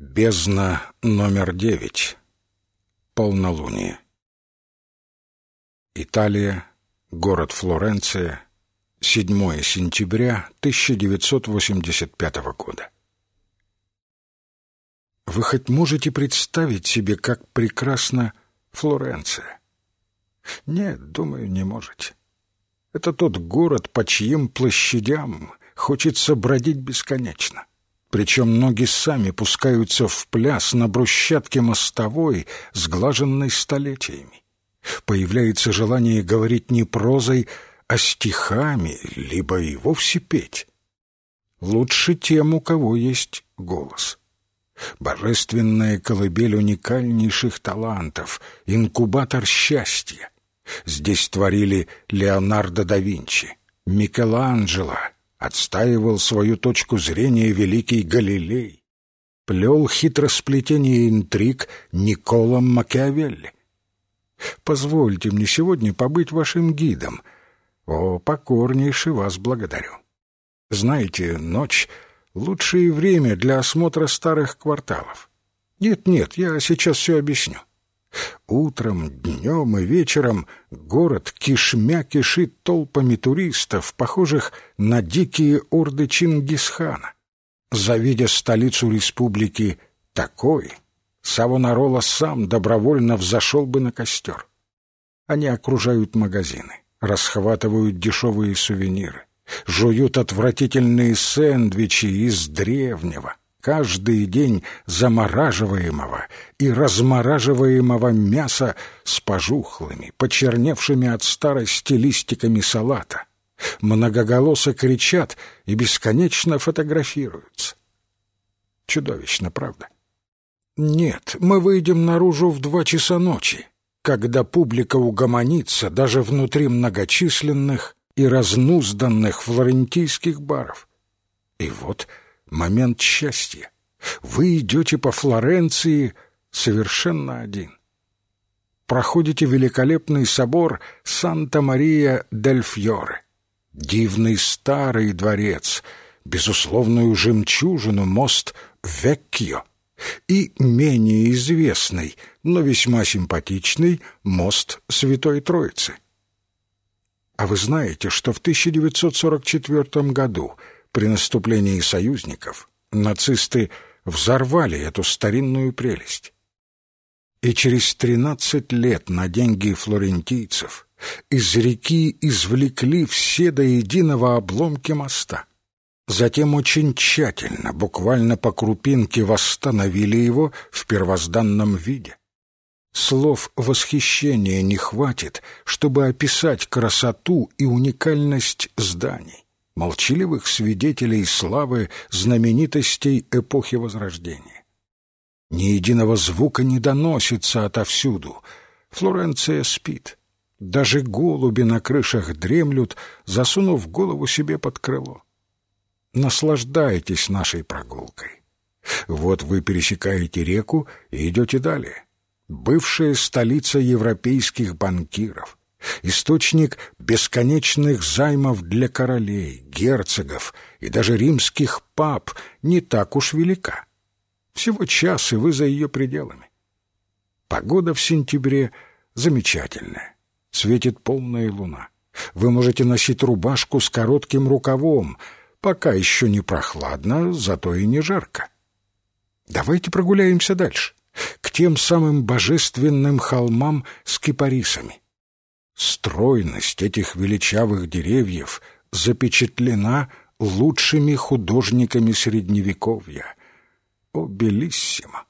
Бездна номер девять. Полнолуние. Италия, город Флоренция, 7 сентября 1985 года. Вы хоть можете представить себе, как прекрасна Флоренция? Нет, думаю, не можете. Это тот город, по чьим площадям хочется бродить бесконечно. Причем ноги сами пускаются в пляс на брусчатке мостовой, сглаженной столетиями. Появляется желание говорить не прозой, а стихами, либо и вовсе петь. Лучше тем, у кого есть голос. Божественная колыбель уникальнейших талантов, инкубатор счастья. Здесь творили Леонардо да Винчи, Микеланджело, отстаивал свою точку зрения великий Галилей, плел хитросплетение интриг Никола Макиавелли. Позвольте мне сегодня побыть вашим гидом. О, покорнейше вас благодарю. Знаете, ночь — лучшее время для осмотра старых кварталов. Нет-нет, я сейчас все объясню. Утром, днем и вечером город кишмя кишит толпами туристов, похожих на дикие орды Чингисхана. Завидя столицу республики такой, Савонарола сам добровольно взошел бы на костер. Они окружают магазины, расхватывают дешевые сувениры, жуют отвратительные сэндвичи из древнего, каждый день замораживаемого и размораживаемого мяса с пожухлыми, почерневшими от старости листиками салата. Многоголосо кричат и бесконечно фотографируются. Чудовищно, правда? Нет, мы выйдем наружу в два часа ночи, когда публика угомонится даже внутри многочисленных и разнузданных флорентийских баров. И вот момент счастья. Вы идете по Флоренции совершенно один. Проходите великолепный собор Санта-Мария-дель-Фьоре, дивный старый дворец, безусловную жемчужину мост Веккио и менее известный, но весьма симпатичный мост Святой Троицы. А вы знаете, что в 1944 году при наступлении союзников нацисты взорвали эту старинную прелесть. И через тринадцать лет на деньги флорентийцев из реки извлекли все до единого обломки моста. Затем очень тщательно, буквально по крупинке, восстановили его в первозданном виде. Слов восхищения не хватит, чтобы описать красоту и уникальность зданий молчаливых свидетелей славы знаменитостей эпохи Возрождения. Ни единого звука не доносится отовсюду. Флоренция спит. Даже голуби на крышах дремлют, засунув голову себе под крыло. Наслаждайтесь нашей прогулкой. Вот вы пересекаете реку и идете далее. Бывшая столица европейских банкиров, источник бесконечных займов для королей, герцогов и даже римских пап не так уж велика. Всего час, и вы за ее пределами. Погода в сентябре замечательная. Светит полная луна. Вы можете носить рубашку с коротким рукавом. Пока еще не прохладно, зато и не жарко. Давайте прогуляемся дальше, к тем самым божественным холмам с кипарисами. Стройность этих величавых деревьев запечатлена лучшими художниками Средневековья. О, белиссимо!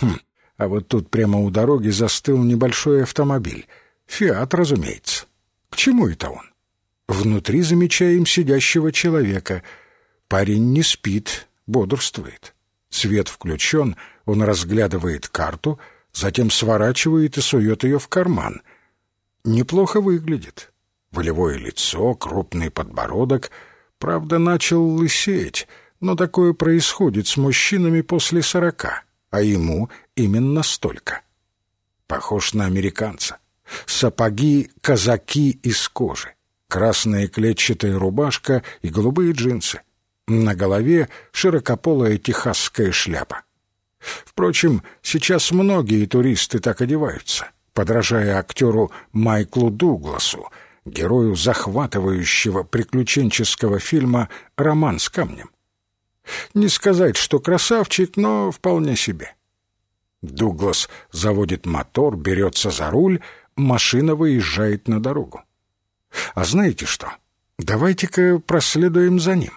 Хм, а вот тут прямо у дороги застыл небольшой автомобиль. «Фиат», разумеется. К чему это он? Внутри замечаем сидящего человека. Парень не спит, бодрствует. Свет включен, он разглядывает карту, затем сворачивает и сует ее в карман — неплохо выглядит. Волевое лицо, крупный подбородок. Правда, начал лысеть, но такое происходит с мужчинами после сорока, а ему именно столько. Похож на американца. Сапоги, казаки из кожи, красная клетчатая рубашка и голубые джинсы. На голове широкополая техасская шляпа. Впрочем, сейчас многие туристы так одеваются, подражая актеру Майклу Дугласу, герою захватывающего приключенческого фильма «Роман с камнем». Не сказать, что красавчик, но вполне себе. Дуглас заводит мотор, берется за руль, машина выезжает на дорогу. А знаете что? Давайте-ка проследуем за ним.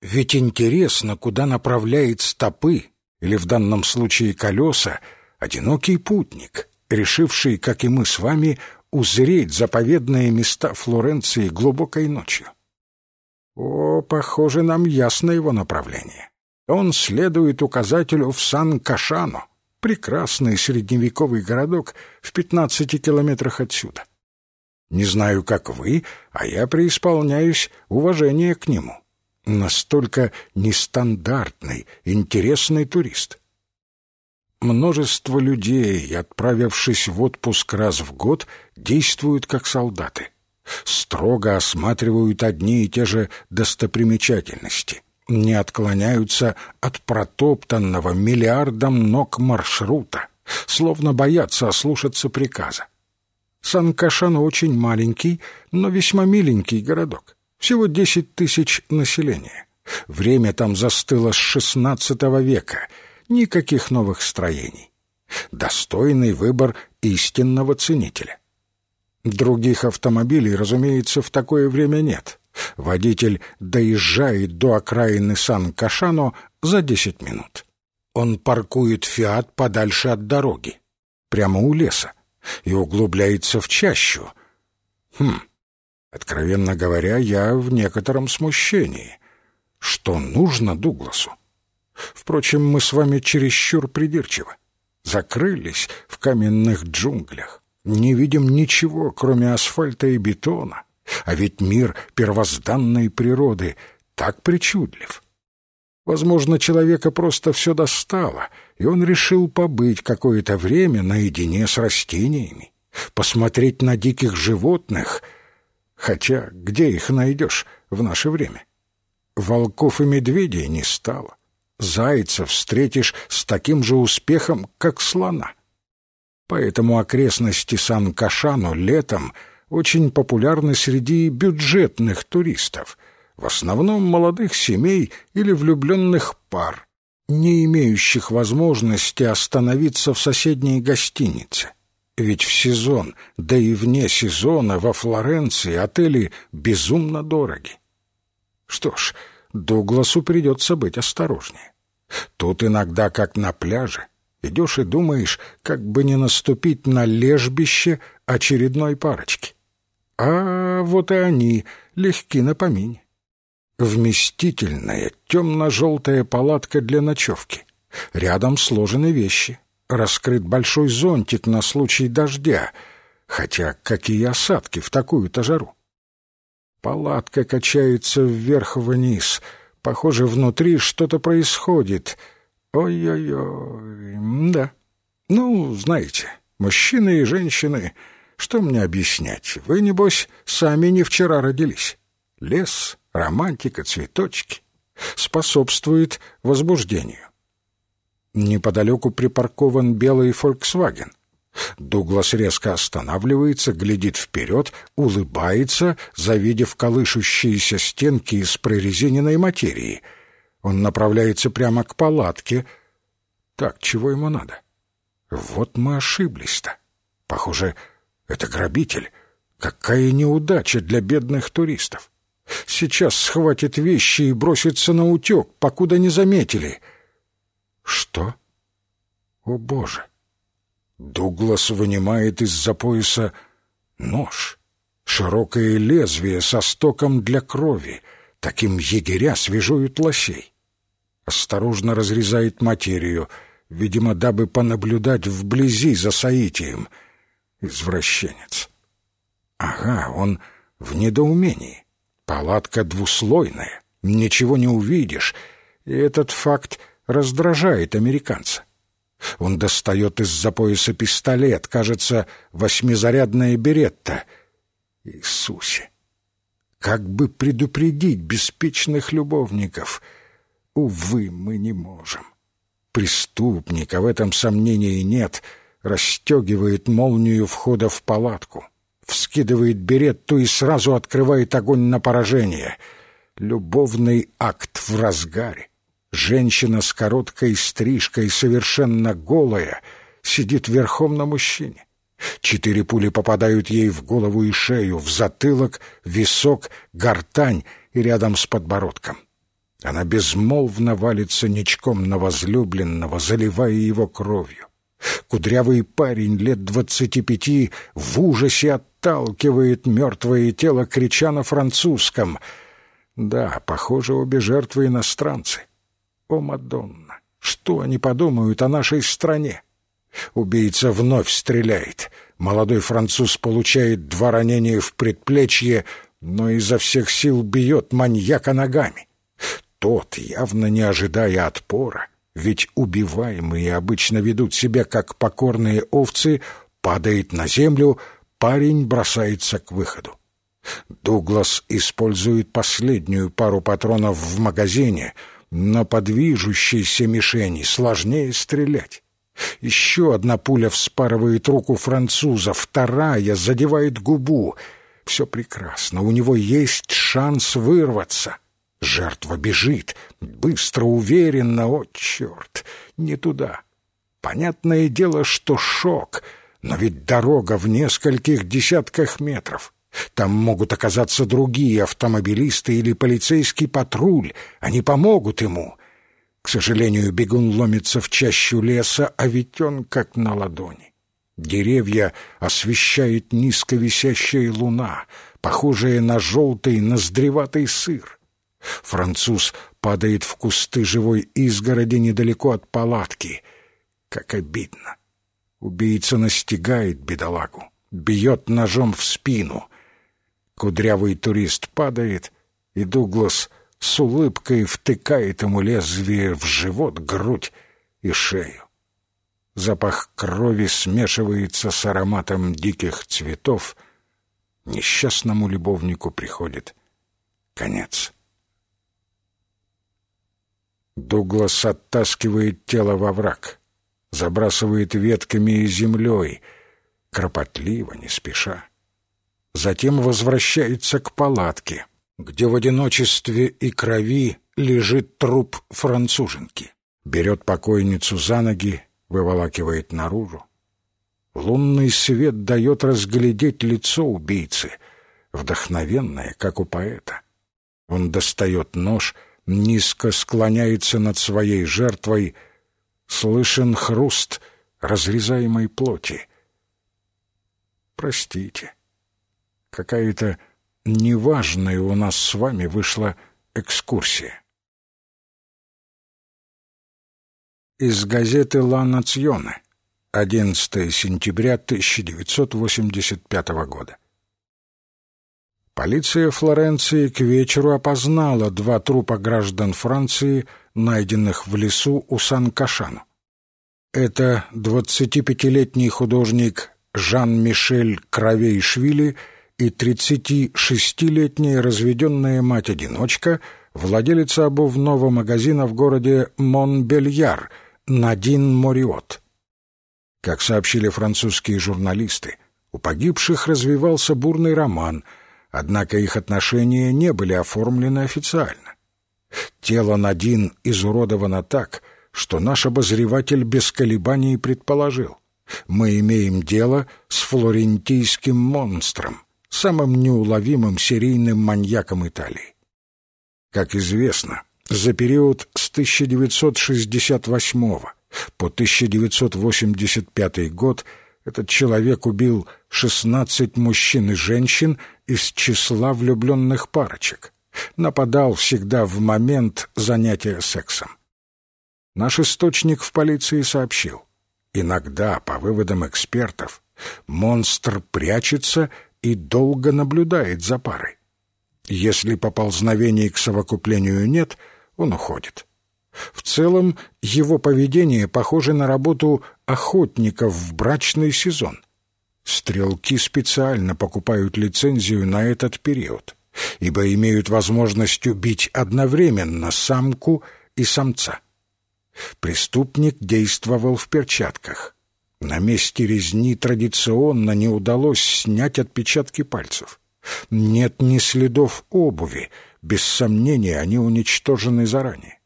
Ведь интересно, куда направляет стопы, или в данном случае колеса, одинокий путник, решивший, как и мы с вами, узреть заповедные места Флоренции глубокой ночью. О, похоже, нам ясно его направление. Он следует указателю в Сан-Кашано, прекрасный средневековый городок в пятнадцати километрах отсюда. Не знаю, как вы, а я преисполняюсь уважения к нему. Настолько нестандартный, интересный турист. Множество людей, отправившись в отпуск раз в год, действуют как солдаты — строго осматривают одни и те же достопримечательности, не отклоняются от протоптанного миллиардом ног маршрута, словно боятся ослушаться приказа. Сан-Кашан очень маленький, но весьма миленький городок. Всего десять тысяч населения. Время там застыло с XVI века. Никаких новых строений. Достойный выбор истинного ценителя. Других автомобилей, разумеется, в такое время нет. Водитель доезжает до окраины Сан-Кашано за десять минут. Он паркует «Фиат» подальше от дороги, прямо у леса, и углубляется в чащу. Хм, откровенно говоря, я в некотором смущении. Что нужно Дугласу? Впрочем, мы с вами чересчур придирчивы. Закрылись в каменных джунглях не видим ничего, кроме асфальта и бетона. А ведь мир первозданной природы так причудлив. Возможно, человека просто все достало, и он решил побыть какое-то время наедине с растениями, посмотреть на диких животных, хотя где их найдешь в наше время? Волков и медведей не стало. Зайцев встретишь с таким же успехом, как слона. Поэтому окрестности Сан-Кашано летом очень популярны среди бюджетных туристов, в основном молодых семей или влюбленных пар, не имеющих возможности остановиться в соседней гостинице. Ведь в сезон, да и вне сезона во Флоренции отели безумно дороги. Что ж, Дугласу придется быть осторожнее. Тут иногда, как на пляже, Идешь и думаешь, как бы не наступить на лежбище очередной парочки. А вот и они, легки на помине. Вместительная темно-желтая палатка для ночевки. Рядом сложены вещи. Раскрыт большой зонтик на случай дождя. Хотя какие осадки в такую-то жару? Палатка качается вверх-вниз. Похоже, внутри что-то происходит — Ой-ой-ой, да. Ну, знаете, мужчины и женщины, что мне объяснять? Вы, небось, сами не вчера родились. Лес, романтика, цветочки способствует возбуждению. Неподалеку припаркован белый «Фольксваген». Дуглас резко останавливается, глядит вперед, улыбается, завидев колышущиеся стенки из прорезиненной материи — он направляется прямо к палатке. Так, чего ему надо? Вот мы ошиблись-то. Похоже, это грабитель. Какая неудача для бедных туристов. Сейчас схватит вещи и бросится на утек, покуда не заметили. Что? О, Боже! Дуглас вынимает из-за пояса нож. Широкое лезвие со стоком для крови — Таким егеря свежуют лосей. Осторожно разрезает материю, видимо, дабы понаблюдать вблизи за соитием. Извращенец. Ага, он в недоумении. Палатка двуслойная, ничего не увидишь, и этот факт раздражает американца. Он достает из-за пояса пистолет, кажется, восьмизарядная беретта. Иисусе! как бы предупредить беспечных любовников. Увы, мы не можем. Преступник, а в этом сомнений нет, расстегивает молнию входа в палатку, вскидывает беретту и сразу открывает огонь на поражение. Любовный акт в разгаре. Женщина с короткой стрижкой, совершенно голая, сидит верхом на мужчине. Четыре пули попадают ей в голову и шею, в затылок, висок, гортань и рядом с подбородком. Она безмолвно валится ничком на возлюбленного, заливая его кровью. Кудрявый парень лет двадцати пяти в ужасе отталкивает мертвое тело, крича на французском. Да, похоже, обе жертвы иностранцы. О, Мадонна, что они подумают о нашей стране? Убийца вновь стреляет. Молодой француз получает два ранения в предплечье, но изо всех сил бьет маньяка ногами. Тот, явно не ожидая отпора, ведь убиваемые обычно ведут себя как покорные овцы, падает на землю, парень бросается к выходу. Дуглас использует последнюю пару патронов в магазине, но по движущейся мишени сложнее стрелять. Еще одна пуля вспарывает руку француза, вторая задевает губу. Все прекрасно, у него есть шанс вырваться. Жертва бежит, быстро, уверенно, о, черт, не туда. Понятное дело, что шок, но ведь дорога в нескольких десятках метров. Там могут оказаться другие автомобилисты или полицейский патруль, они помогут ему. К сожалению, бегун ломится в чащу леса, а ведь он как на ладони. Деревья освещает низко висящая луна, похожая на желтый ноздреватый сыр. Француз падает в кусты живой изгороди недалеко от палатки. Как обидно. Убийца настигает бедолагу, бьет ножом в спину. Кудрявый турист падает, и Дуглас с улыбкой втыкает ему лезвие в живот, грудь и шею. Запах крови смешивается с ароматом диких цветов. Несчастному любовнику приходит конец. Дуглас оттаскивает тело во враг, забрасывает ветками и землей, кропотливо, не спеша. Затем возвращается к палатке — где в одиночестве и крови лежит труп француженки. Берет покойницу за ноги, выволакивает наружу. Лунный свет дает разглядеть лицо убийцы, вдохновенное, как у поэта. Он достает нож, низко склоняется над своей жертвой, слышен хруст разрезаемой плоти. Простите, какая-то неважная у нас с вами вышла экскурсия. Из газеты «Ла Национе», 11 сентября 1985 года. Полиция Флоренции к вечеру опознала два трупа граждан Франции, найденных в лесу у Сан-Кашану. Это 25-летний художник Жан-Мишель Кровейшвили – и 36-летняя разведенная мать-одиночка, владелица обувного магазина в городе Монбельяр, Надин Мориот. Как сообщили французские журналисты, у погибших развивался бурный роман, однако их отношения не были оформлены официально. Тело Надин изуродовано так, что наш обозреватель без колебаний предположил. Мы имеем дело с флорентийским монстром, самым неуловимым серийным маньяком Италии. Как известно, за период с 1968 по 1985 год этот человек убил 16 мужчин и женщин из числа влюбленных парочек. Нападал всегда в момент занятия сексом. Наш источник в полиции сообщил, иногда, по выводам экспертов, монстр прячется и долго наблюдает за парой. Если поползновений к совокуплению нет, он уходит. В целом, его поведение похоже на работу охотников в брачный сезон. Стрелки специально покупают лицензию на этот период, ибо имеют возможность убить одновременно самку и самца. Преступник действовал в перчатках. На месте резни традиционно не удалось снять отпечатки пальцев. Нет ни следов обуви, без сомнения они уничтожены заранее.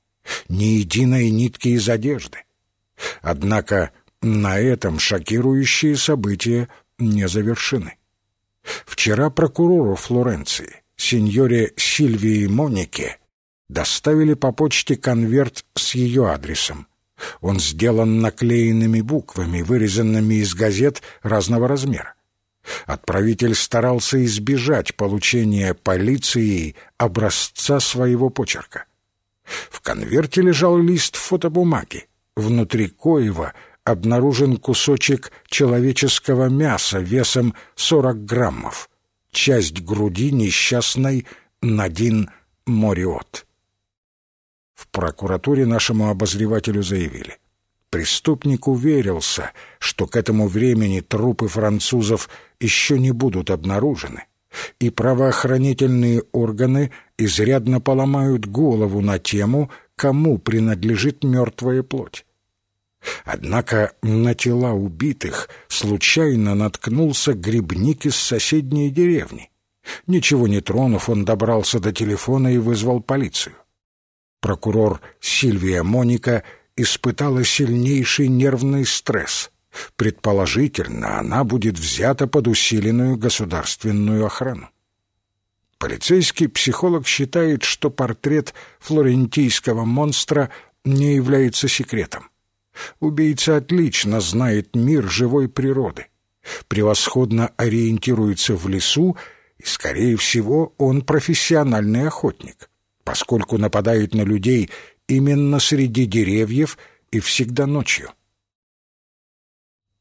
Ни единой нитки из одежды. Однако на этом шокирующие события не завершены. Вчера прокурору Флоренции, сеньоре Сильвии Монике, доставили по почте конверт с ее адресом. Он сделан наклеенными буквами, вырезанными из газет разного размера. Отправитель старался избежать получения полицией образца своего почерка. В конверте лежал лист фотобумаги, внутри коего обнаружен кусочек человеческого мяса весом 40 граммов, часть груди несчастной Надин Мориот. В прокуратуре нашему обозревателю заявили. Преступник уверился, что к этому времени трупы французов еще не будут обнаружены, и правоохранительные органы изрядно поломают голову на тему, кому принадлежит мертвая плоть. Однако на тела убитых случайно наткнулся грибник из соседней деревни. Ничего не тронув, он добрался до телефона и вызвал полицию. Прокурор Сильвия Моника испытала сильнейший нервный стресс. Предположительно, она будет взята под усиленную государственную охрану. Полицейский психолог считает, что портрет флорентийского монстра не является секретом. Убийца отлично знает мир живой природы, превосходно ориентируется в лесу, и, скорее всего, он профессиональный охотник, поскольку нападает на людей именно среди деревьев и всегда ночью.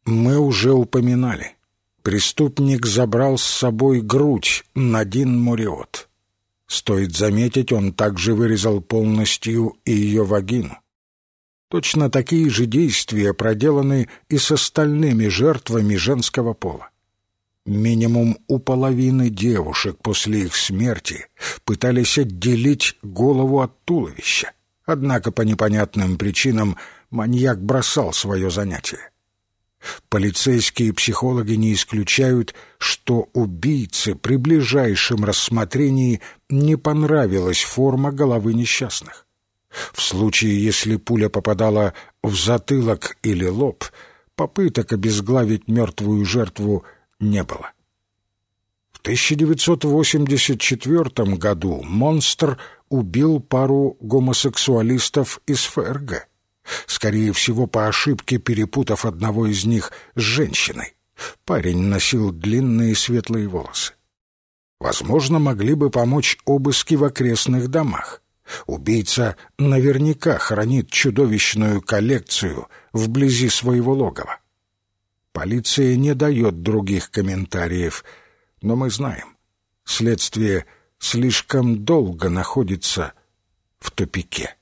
Мы уже упоминали. Преступник забрал с собой грудь Надин Муриот. Стоит заметить, он также вырезал полностью и ее вагину. Точно такие же действия проделаны и с остальными жертвами женского пола. Минимум у половины девушек после их смерти пытались отделить голову от туловища. Однако по непонятным причинам маньяк бросал свое занятие. Полицейские психологи не исключают, что убийце при ближайшем рассмотрении не понравилась форма головы несчастных. В случае, если пуля попадала в затылок или лоб, попыток обезглавить мертвую жертву не было. В 1984 году монстр убил пару гомосексуалистов из ФРГ. Скорее всего, по ошибке перепутав одного из них с женщиной. Парень носил длинные светлые волосы. Возможно, могли бы помочь обыски в окрестных домах. Убийца наверняка хранит чудовищную коллекцию вблизи своего логова. Полиция не дает других комментариев, но мы знаем, следствие слишком долго находится в тупике.